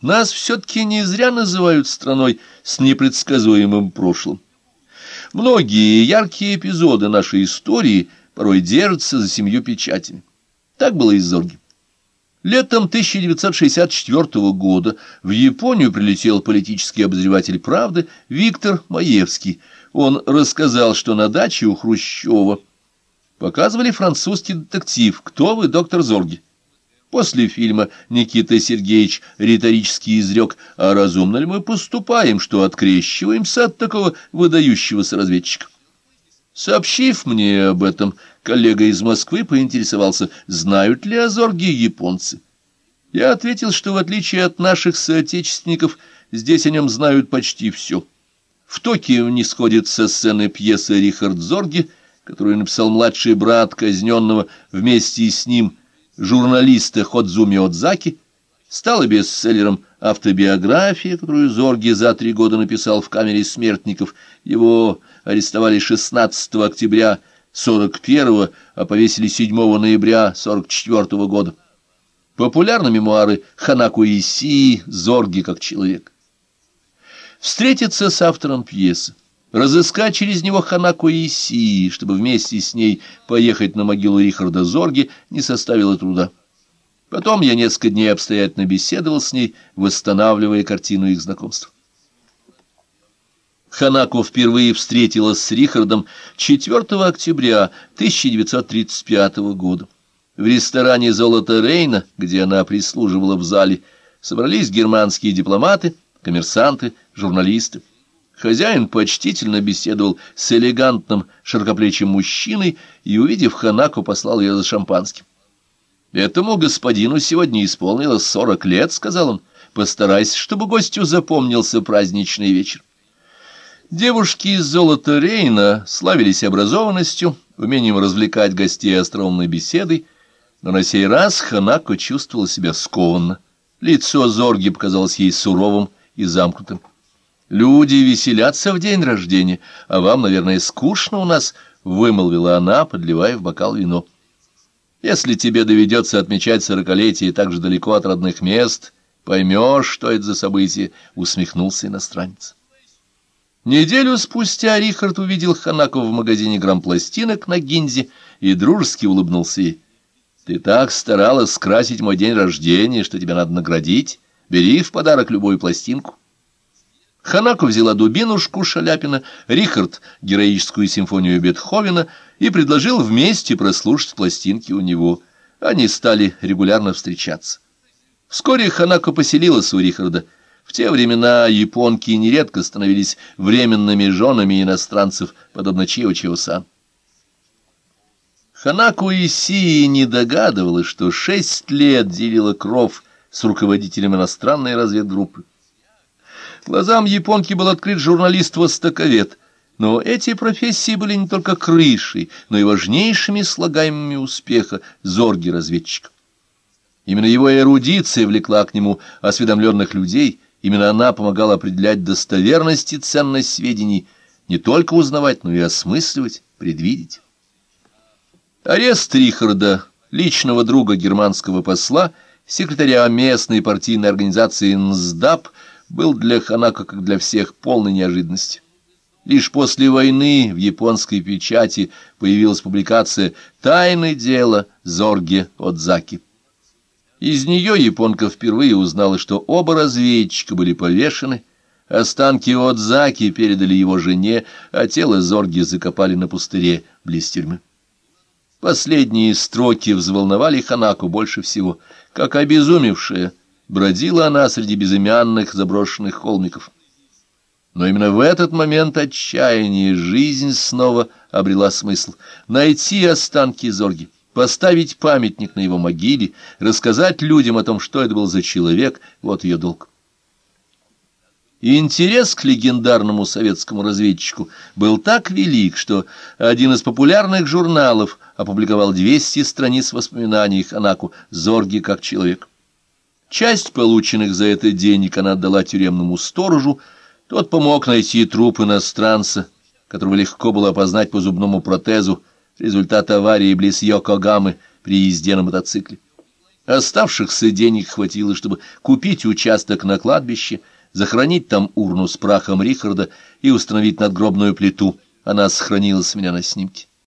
Нас все-таки не зря называют страной с непредсказуемым прошлым. Многие яркие эпизоды нашей истории порой держатся за семью печатями. Так было и с Зорги. Летом 1964 года в Японию прилетел политический обозреватель «Правды» Виктор Маевский. Он рассказал, что на даче у Хрущева показывали французский детектив «Кто вы, доктор Зорги?». После фильма Никита Сергеевич риторически изрек, а разумно ли мы поступаем, что открещиваемся от такого выдающегося разведчика. Сообщив мне об этом, коллега из Москвы поинтересовался, знают ли о Зорге японцы. Я ответил, что в отличие от наших соотечественников, здесь о нем знают почти все. В Токио не сходит со сцены пьесы Рихард Зорги, которую написал младший брат казненного вместе с ним журналиста Ходзуми Отзаки, стала бестселлером автобиография, которую Зорги за три года написал в камере смертников. Его арестовали 16 октября 41 а повесили 7 ноября 44 -го года. Популярны мемуары Ханаку Исии «Зорги как человек». Встретиться с автором пьесы, разыскать через него Ханаку Исии, чтобы вместе с ней поехать на могилу Рихарда Зорги, не составило труда. Потом я несколько дней обстоятельно беседовал с ней, восстанавливая картину их знакомства. Ханако впервые встретилась с Рихардом 4 октября 1935 года. В ресторане «Золото Рейна», где она прислуживала в зале, собрались германские дипломаты, коммерсанты, журналисты. Хозяин почтительно беседовал с элегантным широкоплечим мужчиной и, увидев Ханако, послал ее за шампанским. «Этому господину сегодня исполнилось сорок лет», — сказал он. «Постарайся, чтобы гостю запомнился праздничный вечер». Девушки из золота Рейна славились образованностью, умением развлекать гостей остроумной беседой, но на сей раз Ханако чувствовала себя скованно. Лицо Зорги показалось ей суровым и замкнутым. «Люди веселятся в день рождения, а вам, наверное, скучно у нас», — вымолвила она, подливая в бокал вино. Если тебе доведется отмечать сорокалетие так же далеко от родных мест, поймешь, что это за событие, — усмехнулся иностранец. Неделю спустя Рихард увидел Ханако в магазине грампластинок на Гинзе и дружески улыбнулся ей. «Ты так старалась скрасить мой день рождения, что тебя надо наградить. Бери в подарок любую пластинку». Ханако взяла дубинушку Шаляпина, Рихард — героическую симфонию Бетховена и предложил вместе прослушать пластинки у него. Они стали регулярно встречаться. Вскоре Ханако поселилась у Рихарда. В те времена японки нередко становились временными женами иностранцев, подобно Чио-Чио-сан. Ханако Исии не догадывалась, что шесть лет делила кров с руководителем иностранной разведгруппы. Глазам японки был открыт журналист-востоковед, но эти профессии были не только крышей, но и важнейшими слагаемыми успеха зорги-разведчика. Именно его эрудиция влекла к нему осведомленных людей, именно она помогала определять достоверность и ценность сведений, не только узнавать, но и осмысливать, предвидеть. Арест Рихарда, личного друга германского посла, секретаря местной партийной организации НСДАП, был для Ханако, как для всех, полной неожиданностью. Лишь после войны в японской печати появилась публикация «Тайное дело Зорге Отзаки». Из нее японка впервые узнала, что оба разведчика были повешены, останки Отзаки передали его жене, а тело Зорги закопали на пустыре близ тюрьмы. Последние строки взволновали Ханаку больше всего, как обезумевшая, бродила она среди безымянных заброшенных холмиков. Но именно в этот момент отчаяния жизнь снова обрела смысл. Найти останки Зорги, поставить памятник на его могиле, рассказать людям о том, что это был за человек, вот ее долг. И интерес к легендарному советскому разведчику был так велик, что один из популярных журналов опубликовал 200 страниц воспоминаний Ханаку «Зорги как человек». Часть полученных за это денег она отдала тюремному сторожу, тот помог найти труп иностранца, которого легко было опознать по зубному протезу, результат аварии близ Йокогамы при езде на мотоцикле. Оставшихся денег хватило, чтобы купить участок на кладбище, захоронить там урну с прахом Рихарда и установить надгробную плиту. Она сохранилась у меня на снимке.